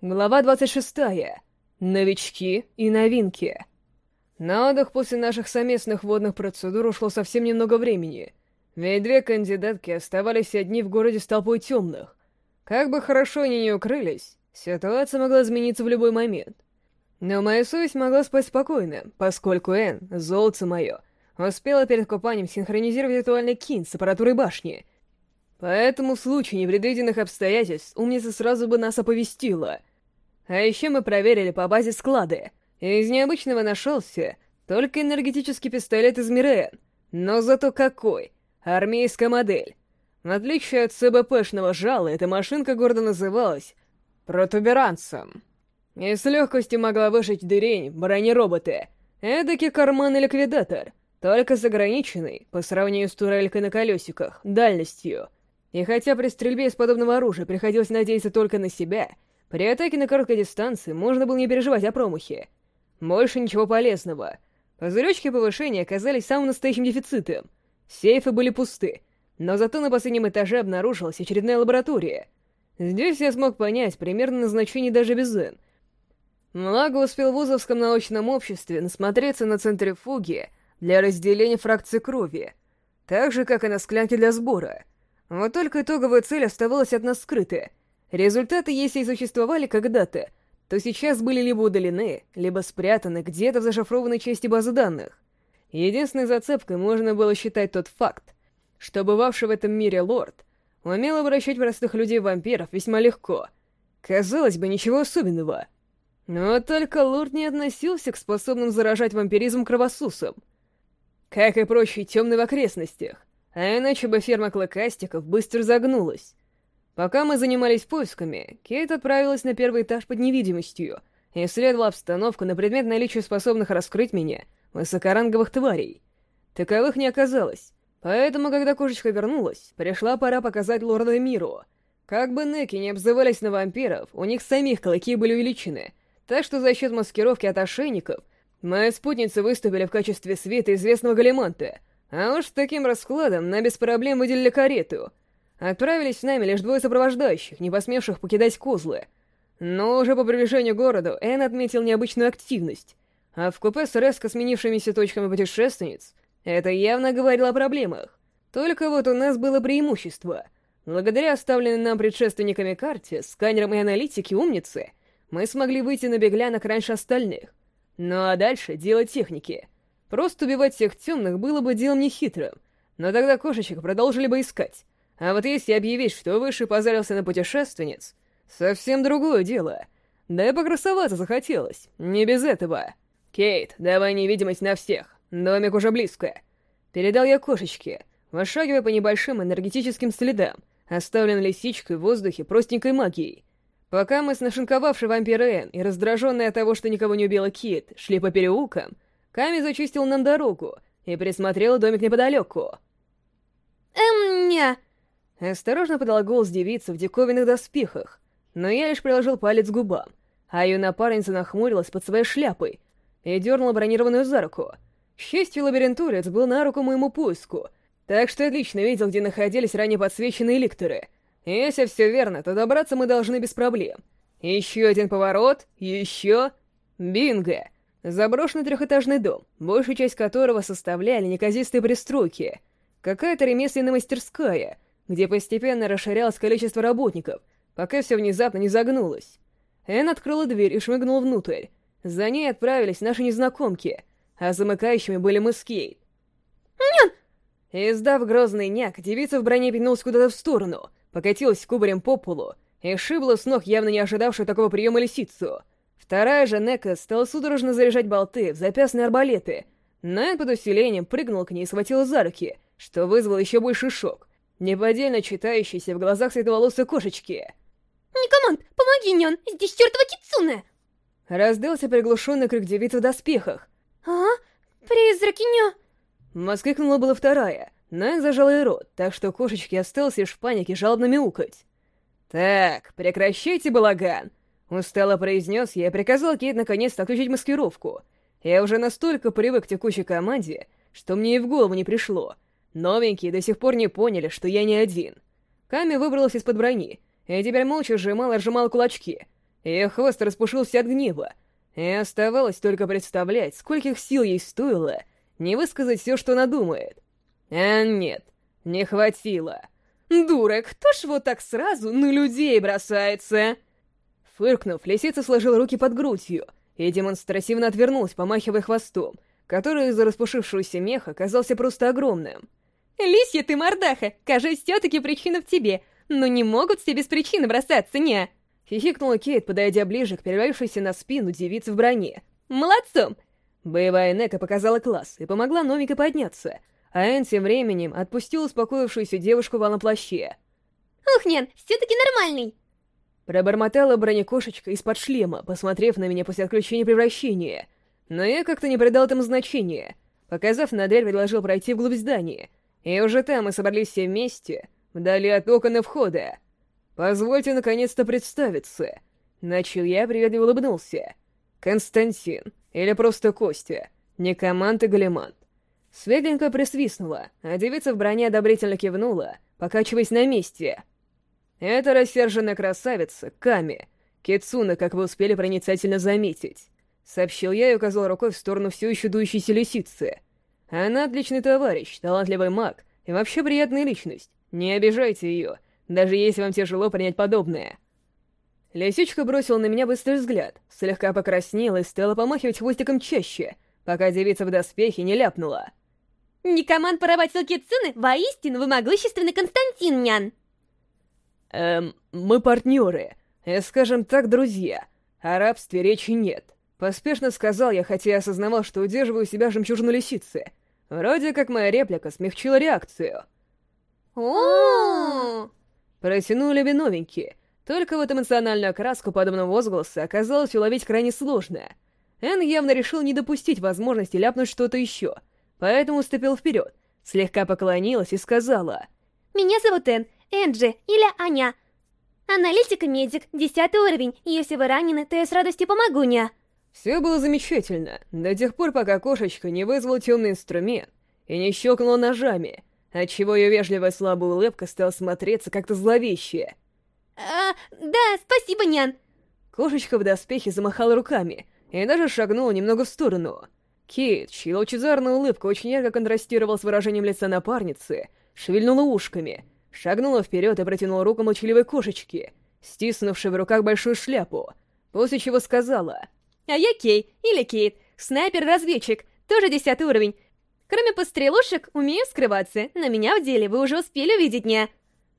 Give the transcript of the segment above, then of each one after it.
Глава 26. Новички и новинки. На отдых после наших совместных водных процедур ушло совсем немного времени, ведь две кандидатки оставались одни в городе с толпой темных. Как бы хорошо они не укрылись, ситуация могла измениться в любой момент. Но моя совесть могла спать спокойно, поскольку Энн, золото мое, успела перед купанием синхронизировать виртуальный кин с аппаратурой башни. Поэтому в случае непредвиденных обстоятельств умница сразу бы нас оповестила — а еще мы проверили по базе склады. Из необычного нашелся только энергетический пистолет из Миреен. Но зато какой! Армейская модель. В отличие от СБПшного жала, эта машинка гордо называлась протуберанцем. И с легкостью могла выжить дырень бронероботы. Эдакий карман-ликвидатор, только с ограниченной, по сравнению с турелькой на колесиках, дальностью. И хотя при стрельбе из подобного оружия приходилось надеяться только на себя — при атаке на короткой дистанции можно было не переживать о промахе. Больше ничего полезного. Пузыречки повышения оказались самым настоящим дефицитом. Сейфы были пусты, но зато на последнем этаже обнаружилась очередная лаборатория. Здесь я смог понять примерно назначение даже без Н. Млага успел в Вузовском научном обществе насмотреться на центрифуги для разделения фракций крови, так же, как и на склянке для сбора. Вот только итоговая цель оставалась от нас скрытая — Результаты, если и существовали когда-то, то сейчас были либо удалены, либо спрятаны где-то в зашифрованной части базы данных. Единственной зацепкой можно было считать тот факт, что бывавший в этом мире лорд умел обращать простых людей в вампиров весьма легко. Казалось бы, ничего особенного. Но только лорд не относился к способным заражать вампиризм кровосусам. Как и прочие темные в окрестностях, а иначе бы ферма клыкастиков быстро загнулась. Пока мы занимались поисками, Кейт отправилась на первый этаж под невидимостью и исследовала обстановку на предмет наличия способных раскрыть меня высокоранговых тварей. Таковых не оказалось, поэтому, когда кошечка вернулась, пришла пора показать лорда миру. Как бы Неки не обзывались на вампиров, у них самих клыки были увеличены, так что за счет маскировки от ошейников мои спутницы выступили в качестве света известного Галиманта, а уж с таким раскладом на без проблем выделили карету — Отправились с нами лишь двое сопровождающих, не посмевших покидать козлы. Но уже по приближению к городу Эн отметил необычную активность, а в купе с резко сменившимися точками путешественниц это явно говорило о проблемах. Только вот у нас было преимущество. Благодаря оставленной нам предшественниками карте, сканерам и аналитике умницы, мы смогли выйти на беглянок раньше остальных. Ну а дальше дело техники. Просто убивать всех темных было бы делом нехитрым, но тогда кошечек продолжили бы искать. А вот если объявить, что Выше позарился на путешественниц, совсем другое дело. Да и покрасоваться захотелось, не без этого. «Кейт, давай невидимость на всех, домик уже близко». Передал я кошечке, вышагивая по небольшим энергетическим следам, оставленным лисичкой в воздухе простенькой магией. Пока мы с нашинковавшей вампирой Энн и раздраженной от того, что никого не убила Кит, шли по переулкам, Ками зачистил нам дорогу и присмотрел домик неподалеку. «Эм, не...» Осторожно подала голос девица в диковинных доспехах, но я лишь приложил палец к губам, а ее напарница нахмурилась под своей шляпой и дернула бронированную за руку. Счастью, лабиринтурец был на руку моему поиску, так что отлично видел, где находились ранее подсвеченные ликторы. Если все верно, то добраться мы должны без проблем. Еще один поворот, еще... Бинго! Заброшенный трехэтажный дом, большую часть которого составляли неказистые пристройки. Какая-то ремесленная мастерская — где постепенно расширялось количество работников, пока все внезапно не загнулось. Энн открыла дверь и шмыгнула внутрь. За ней отправились наши незнакомки, а замыкающими были мы с Кейт. «Нет!» Издав грозный няк, девица в броне пятнулась куда-то в сторону, покатилась кубарем по полу и шибла с ног явно не ожидавшую такого приема лисицу. Вторая же Нека стала судорожно заряжать болты в запястные арбалеты, но Энн под усилением прыгнул к ней и схватила за руки, что вызвало еще больший шок неподдельно читающейся в глазах светловолосой кошечки. «Никоманд, помоги, Нян! Здесь чертова Кицуне!» Раздался приглушенный крик девицы в доспехах. «А? Призраки, Ня!» Воскликнула была вторая, но я зажала ей рот, так что кошечке осталось лишь в панике жалобно мяукать. «Так, прекращайте балаган!» Устало произнес я и приказал Кейт наконец-то отключить маскировку. Я уже настолько привык к текущей команде, что мне и в голову не пришло — Новенькие до сих пор не поняли, что я не один. Ками выбралась из-под брони, и теперь молча сжимала-сжимала кулачки. Ее хвост распушился от гнева, и оставалось только представлять, скольких сил ей стоило не высказать все, что она думает. А нет, не хватило. Дура, кто ж вот так сразу на людей бросается? Фыркнув, лисица сложила руки под грудью и демонстративно отвернулась, помахивая хвостом, который из-за распушившегося меха казался просто огромным. «Лисья ты мордаха! Кажется, все-таки причина в тебе, но не могут все без причины бросаться, не!» Хихикнула Кейт, подойдя ближе к перевалившейся на спину девице в броне. «Молодцом!» Боевая Нека показала класс и помогла Номике подняться, а Энн тем временем отпустил успокоившуюся девушку в плаще. «Ух, Нян, все-таки нормальный!» Пробормотала бронекошечка из-под шлема, посмотрев на меня после отключения превращения. Но я как-то не придал этому значения. Показав на дверь, предложил пройти вглубь здания. И уже там мы собрались все вместе, вдали от окон и входа. «Позвольте наконец-то представиться». Начал я, приветливо улыбнулся. «Константин, или просто Костя, не команд и Галимант. Светленько присвистнула, а девица в броне одобрительно кивнула, покачиваясь на месте. Это рассерженная красавица, Ками, Кицуна, как вы успели проницательно заметить. Сообщил я и указал рукой в сторону все еще дующейся лисицы. Она отличный товарищ, талантливый маг и вообще приятная личность. Не обижайте ее, даже если вам тяжело принять подобное. Лисичка бросила на меня быстрый взгляд, слегка покраснела и стала помахивать хвостиком чаще, пока девица в доспехе не ляпнула. Никоман Параватил Кицуны, воистину вы могущественный Константин, нян. Эм, мы партнеры, и, э, скажем так, друзья. О рабстве речи нет. Поспешно сказал я, хотя осознавал, что удерживаю себя жемчужину лисицы. Вроде как моя реплика смягчила реакцию. о Протянули бы новенькие. Только вот эмоциональную окраску подобного возгласа оказалось уловить крайне сложно. Эн явно решил не допустить возможности ляпнуть что-то еще — поэтому уступил вперед, слегка поклонилась и сказала. «Меня зовут Эн, Энджи или Аня. Аналитика-медик, десятый уровень, если вы ранены, то я с радостью помогу, ня». Все было замечательно, до тех пор, пока кошечка не вызвал темный инструмент и не щелкнула ножами, отчего ее вежливая слабая улыбка стала смотреться как-то зловеще. «А, да, спасибо, нян!» Кошечка в доспехе замахала руками и даже шагнула немного в сторону — Кейт, чья лучезарная улыбка очень ярко контрастировала с выражением лица напарницы, шевельнула ушками, шагнула вперед и протянула руку молчаливой кошечке, стиснувшей в руках большую шляпу, после чего сказала «А я Кей, или Кейт, снайпер-разведчик, тоже десятый уровень. Кроме пострелушек, умею скрываться, на меня в деле вы уже успели увидеть меня».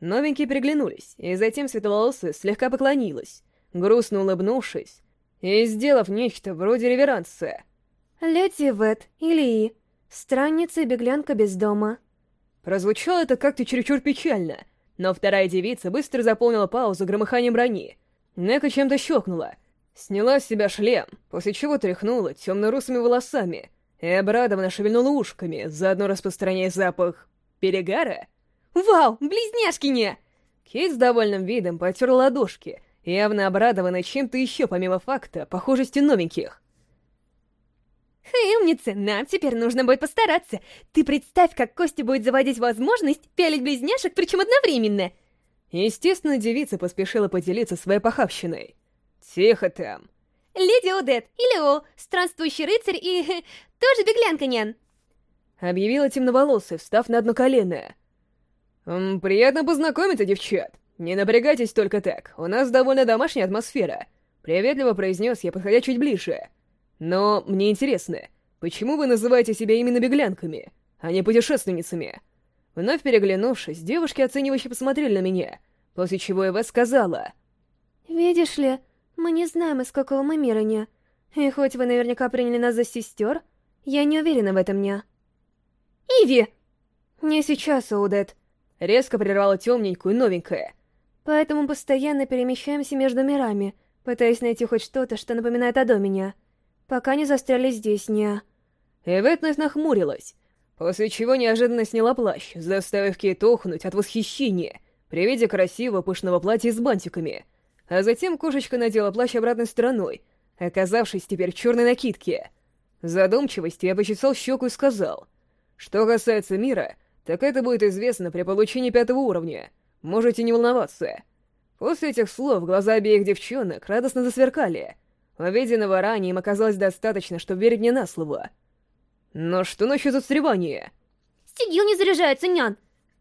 Новенькие приглянулись, и затем светловолосая слегка поклонилась, грустно улыбнувшись и сделав нечто вроде реверанса. «Леди Вет, Илии, странница и беглянка без дома». Прозвучало это как-то чересчур печально, но вторая девица быстро заполнила паузу громыханием брони. Нека чем-то щелкнула, сняла с себя шлем, после чего тряхнула темно-русыми волосами и обрадованно шевельнула ушками, заодно распространяя запах... перегара? «Вау, близняшки не!» Кейт с довольным видом потер ладошки, явно обрадованная чем-то еще помимо факта похожести новеньких. Эй, умница, нам теперь нужно будет постараться. Ты представь, как Костя будет заводить возможность пялить близняшек, причем одновременно. Естественно, девица поспешила поделиться своей похабщиной. Тихо там. Леди Одет, или О, странствующий рыцарь и... тоже беглянка, нян. Объявила темноволосая, встав на одно колено. «М, «Приятно познакомиться, девчат. Не напрягайтесь только так, у нас довольно домашняя атмосфера», — приветливо произнес я, подходя чуть ближе. Но мне интересно, почему вы называете себя именно беглянками, а не путешественницами? Вновь переглянувшись, девушки оценивающе посмотрели на меня, после чего Эва сказала... «Видишь ли, мы не знаем, из какого мы мира, не. И хоть вы наверняка приняли нас за сестер, я не уверена в этом, не». «Иви!» «Не сейчас, Оудет», — резко прервала темненькую новенькая. «Поэтому постоянно перемещаемся между мирами, пытаясь найти хоть что-то, что напоминает о доме, не пока не застряли здесь, не...» Эвет вновь нахмурилась, после чего неожиданно сняла плащ, заставив Кейт охнуть от восхищения при виде красивого пышного платья с бантиками, а затем кошечка надела плащ обратной стороной, оказавшись теперь в черной накидке. В задумчивости я почесал щеку и сказал, «Что касается мира, так это будет известно при получении пятого уровня, можете не волноваться». После этих слов глаза обеих девчонок радостно засверкали. Увиденного ранее им оказалось достаточно, чтобы верить мне на слово. Но что насчет отстревания? Стигил не заряжается, нян.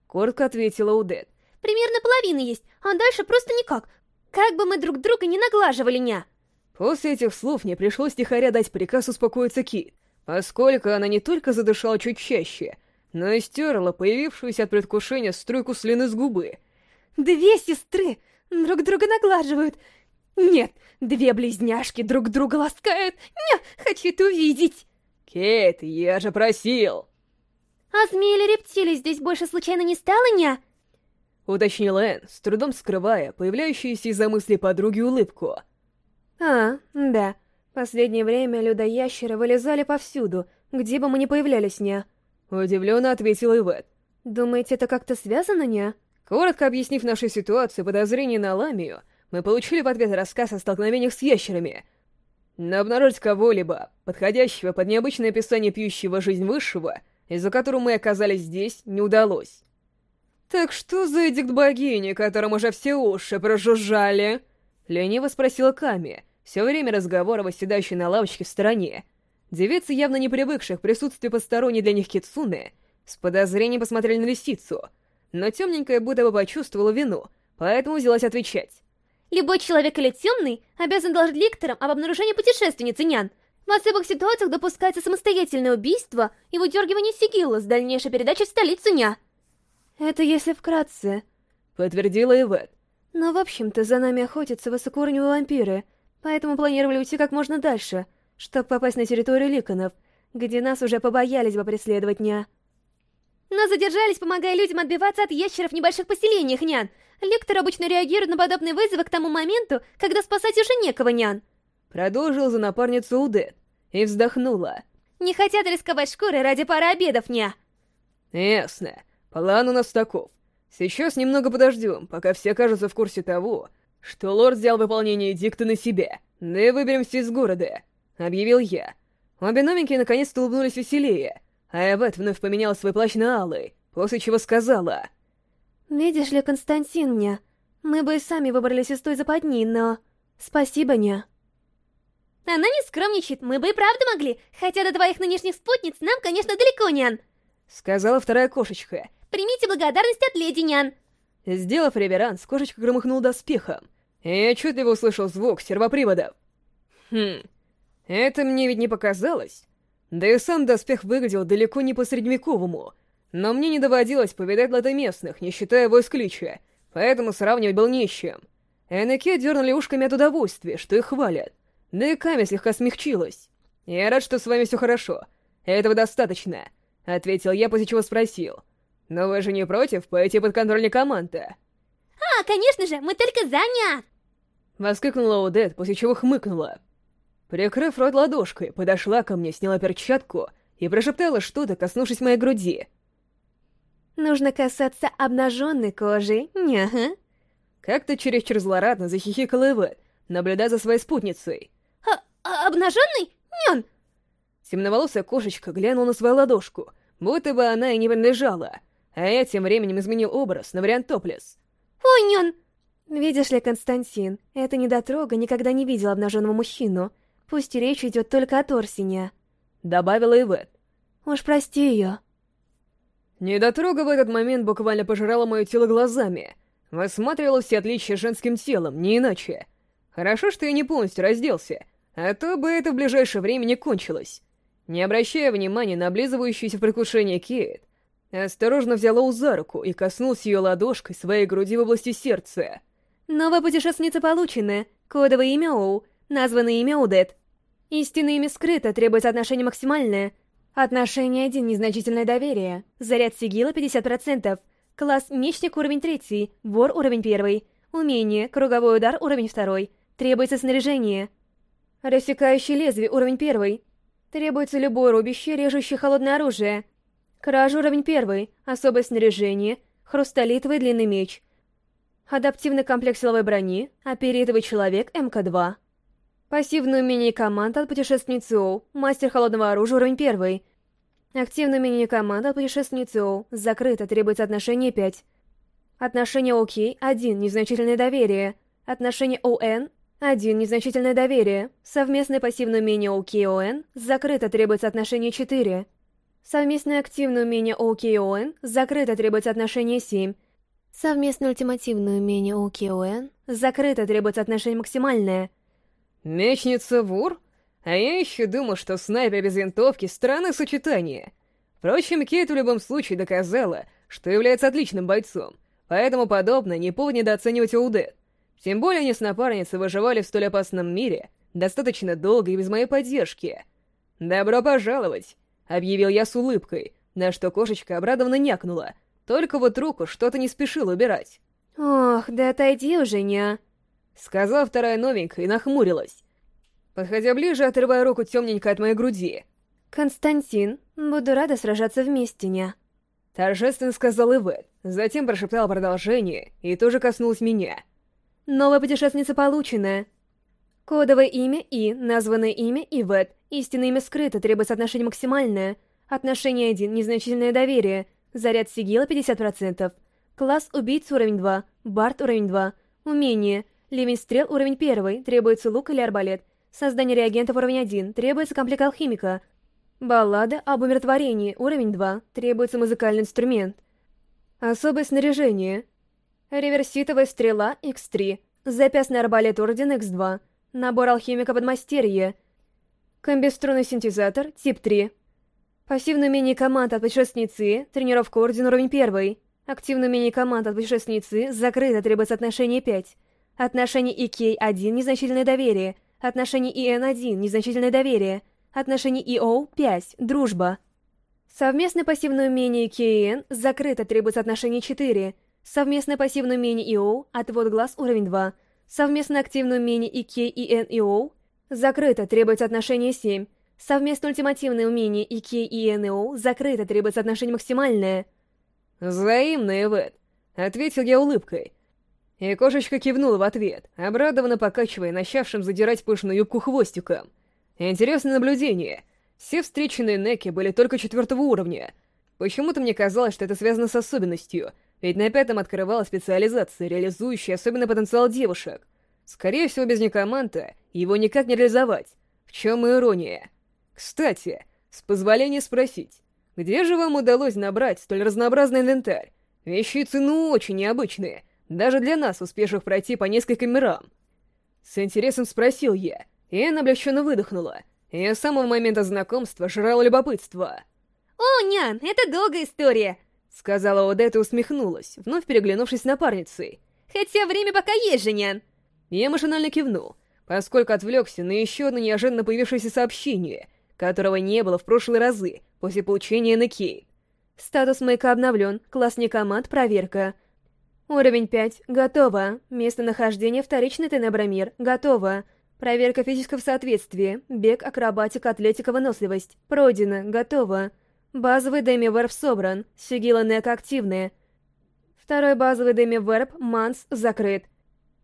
Коротко ответила Удет. Примерно половина есть, а дальше просто никак. Как бы мы друг друга не наглаживали, ня. После этих слов мне пришлось тихоря дать приказ успокоиться Кит, поскольку она не только задышала чуть чаще, но и стерла появившуюся от предвкушения струйку слюны с губы. Две сестры друг друга наглаживают. Нет, две близняшки друг друга ласкают. Не, хочу это увидеть. Кейт, я же просил. А змеи или рептилии здесь больше случайно не стало, ня? Уточнил Энн, с трудом скрывая появляющуюся из-за мысли подруги улыбку. А, да. Последнее время людоящеры вылезали повсюду, где бы мы ни появлялись, ня. Удивленно ответила Ивет. Думаете, это как-то связано, ня? Коротко объяснив нашу ситуацию подозрение на Ламию, мы получили в ответ рассказ о столкновениях с ящерами. Но обнаружить кого-либо, подходящего под необычное описание пьющего жизнь высшего, из-за которого мы оказались здесь, не удалось. «Так что за эдикт богини, которым уже все уши прожужжали?» Лениво спросила Ками, все время разговора восседающей на лавочке в стороне. Девицы, явно не привыкших к присутствию посторонней для них кицуны, с подозрением посмотрели на лисицу, но темненькая будто бы почувствовала вину, поэтому взялась отвечать. Любой человек или темный обязан доложить лекторам об обнаружении путешественницы Нян. В особых ситуациях допускается самостоятельное убийство и выдергивание сигилла с дальнейшей передачей в столицу Ня. Это если вкратце. Подтвердила Ивет. Но, в общем-то, за нами охотятся высокоуровневые вампиры, поэтому планировали уйти как можно дальше, чтобы попасть на территорию Ликонов, где нас уже побоялись бы преследовать Ня. Но задержались, помогая людям отбиваться от ящеров в небольших поселениях, Нян. Лектор обычно реагирует на подобные вызовы к тому моменту, когда спасать уже некого, Нян. Продолжил за напарницу Удет и вздохнула. Не хотят рисковать шкурой ради пары обедов, Ня. Ясно. План у нас таков. Сейчас немного подождем, пока все окажутся в курсе того, что лорд взял выполнение дикта на себя, да и выберемся из города, — объявил я. Обе новенькие наконец-то улыбнулись веселее, а Эвет вновь поменяла свой плащ на алый, после чего сказала... «Видишь ли, Константин, ня, мы бы и сами выбрались из той западни, но... Спасибо, ня». Она не скромничает, мы бы и правда могли, хотя до твоих нынешних спутниц нам, конечно, далеко, нян. Сказала вторая кошечка. Примите благодарность от леди, нян. Сделав реверанс, кошечка громыхнул доспехом, я отчетливо услышал звук сервоприводов. Хм, это мне ведь не показалось. Да и сам доспех выглядел далеко не по-средневековому, но мне не доводилось повидать местных, не считая войск Лича, поэтому сравнивать был не с чем. Энеке дернули ушками от удовольствия, что их хвалят. Да и Ками слегка смягчилась. «Я рад, что с вами все хорошо. Этого достаточно», — ответил я, после чего спросил. «Но вы же не против пойти под контроль команды?» «А, конечно же, мы только за ня!» Воскликнула Удет, после чего хмыкнула. Прикрыв рот ладошкой, подошла ко мне, сняла перчатку и прошептала что-то, коснувшись моей груди. Нужно касаться обнаженной кожи, няха. Как-то чересчур злорадно захихикала Эвет, наблюдая за своей спутницей. А, а обнаженный? Нян! Темноволосая кошечка глянула на свою ладошку, будто бы она и не принадлежала, а я тем временем изменил образ на вариант топлес. Нян! Видишь ли, Константин, эта недотрога никогда не видела обнаженного мужчину, Пусть речь идет только о Торсине. Добавила Ивет. Уж прости ее. Недотрога в этот момент буквально пожирала мое тело глазами. Высматривала все отличия женским телом, не иначе. Хорошо, что я не полностью разделся, а то бы это в ближайшее время не кончилось. Не обращая внимания на облизывающуюся в предвкушении Кейт, осторожно взяла у за руку и коснулся ее ладошкой своей груди в области сердца. Новая путешественница получена. Кодовое имя Оу — Названное имя Удет. Истинное имя скрыто, требуется отношение максимальное. Отношение один, незначительное доверие. Заряд сигила 50%. Класс Мечник уровень 3, Вор уровень 1. Умение, Круговой удар уровень 2. Требуется снаряжение. Рассекающий лезвие уровень 1. Требуется любое рубище, режущее холодное оружие. Кража уровень 1. Особое снаряжение. Хрусталитовый длинный меч. Адаптивный комплект силовой брони. Оперитовый человек МК-2. Пассивное умение команда от путешественницы Оу, мастер холодного оружия уровень 1. Активное умение команда от путешественницы Оу, закрыто, требуется отношение 5. Отношение ОК — 1, незначительное доверие. Отношение ОН — 1, незначительное доверие. Совместное пассивное умение ОК-ОН закрыто, требуется отношение 4. Совместное активное умение ОК-ОН закрыто, требуется отношение 7. Совместное ультимативное умение ОК-ОН закрыто, требуется отношение максимальное. Мечница Вур? А я еще думал, что снайпер без винтовки — странное сочетание. Впрочем, Кейт в любом случае доказала, что является отличным бойцом, поэтому подобное не повод недооценивать Оудет. Тем более они с напарницей выживали в столь опасном мире достаточно долго и без моей поддержки. «Добро пожаловать!» — объявил я с улыбкой, на что кошечка обрадованно някнула, только вот руку что-то не спешил убирать. «Ох, да отойди уже, ня!» Сказала вторая новенькая и нахмурилась. Подходя ближе, отрывая руку темненько от моей груди. «Константин, буду рада сражаться вместе, ня!» Торжественно сказал Ивет, затем прошептал продолжение и тоже коснулась меня. Новая путешественница получена. Кодовое имя И, названное имя Ивет, истинное имя скрыто, требуется отношение максимальное. Отношение 1, незначительное доверие. Заряд сигила 50%. Класс убийц уровень 2, Барт уровень 2. Умение. Ливень стрел уровень 1, требуется лук или арбалет. Создание реагентов уровень 1, требуется комплект алхимика. Баллада об умиротворении, уровень 2, требуется музыкальный инструмент. Особое снаряжение. Реверситовая стрела X3, запястный арбалет Орден X2, набор алхимика подмастерье, комбиструнный синтезатор тип 3. Пассивное умение команд от путешественницы, тренировка Орден уровень 1. Активное умение команд от путешественницы, закрыто, требуется отношение 5. Отношение EK-1, незначительное доверие. Отношение EN-1, незначительное доверие. Отношение EO — 5. Дружба. Совместное пассивное умение КН закрыто, требуется отношение 4. Совместное пассивное умение EO — отвод глаз уровень 2. Совместное активное умение ИК и НИО закрыто, требуется отношение 7. Совместное ультимативное умение ИК и НИО закрыто, требуется отношение максимальное. «Взаимно, Эвет», — ответил я улыбкой. И кошечка кивнула в ответ, обрадованно покачивая начавшим задирать пышную юбку хвостиком. Интересное наблюдение. Все встреченные Неки были только четвертого уровня. Почему-то мне казалось, что это связано с особенностью, ведь на пятом открывалась специализация, реализующая особенный потенциал девушек. Скорее всего, без некоманта его никак не реализовать. В чем и ирония. Кстати, с позволения спросить, где же вам удалось набрать столь разнообразный инвентарь? Вещицы ну очень необычные, даже для нас, успевших пройти по нескольким мирам. С интересом спросил я, и она облегченно выдохнула. Я с самого момента знакомства жрала любопытство. «О, нян, это долгая история!» Сказала Одет и усмехнулась, вновь переглянувшись с напарницей. «Хотя время пока есть же, нян!» Я машинально кивнул, поскольку отвлекся на еще одно неожиданно появившееся сообщение, которого не было в прошлые разы после получения Энакей. Статус маяка обновлен, класс некоманд, проверка. Уровень 5, готово. Местонахождение вторичный Тенебромир, готово. Проверка физического соответствия, бег, акробатика, атлетика, выносливость. Пройдено, готово. Базовый деми-верб собран, сигила нека активные. Второй базовый деми-верб, манс, закрыт.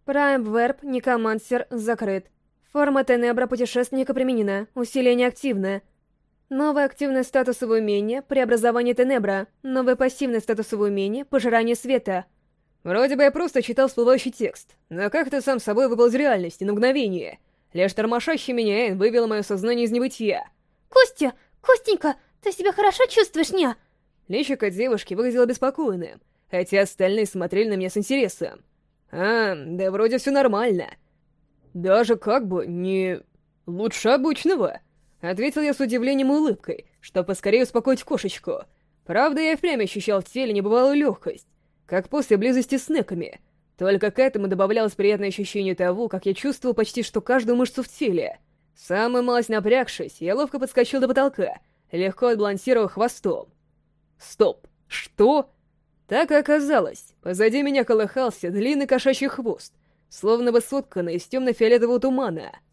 Прайм-верб, некомансер, закрыт. Форма Тенебра путешественника применена, усиление активное. Новое активное статусовое умение, преобразование Тенебра. Новое пассивное статусовое умение, пожирание света. Вроде бы я просто читал всплывающий текст, но как-то сам собой выпал из реальности на мгновение. Лишь тормошащий меня Энн вывел мое сознание из небытия. «Костя! Костенька! Ты себя хорошо чувствуешь, ня?» Личико девушки выглядело беспокойным, хотя остальные смотрели на меня с интересом. «А, да вроде все нормально. Даже как бы не... лучше обычного», — ответил я с удивлением и улыбкой, чтобы поскорее успокоить кошечку. Правда, я впрямь ощущал в теле небывалую легкость, как после близости с неками. Только к этому добавлялось приятное ощущение того, как я чувствовал почти что каждую мышцу в теле. Самая малость напрягшись, я ловко подскочил до потолка, легко отбалансировав хвостом. Стоп, что? Так и оказалось. Позади меня колыхался длинный кошачий хвост, словно бы сотканный из темно-фиолетового тумана —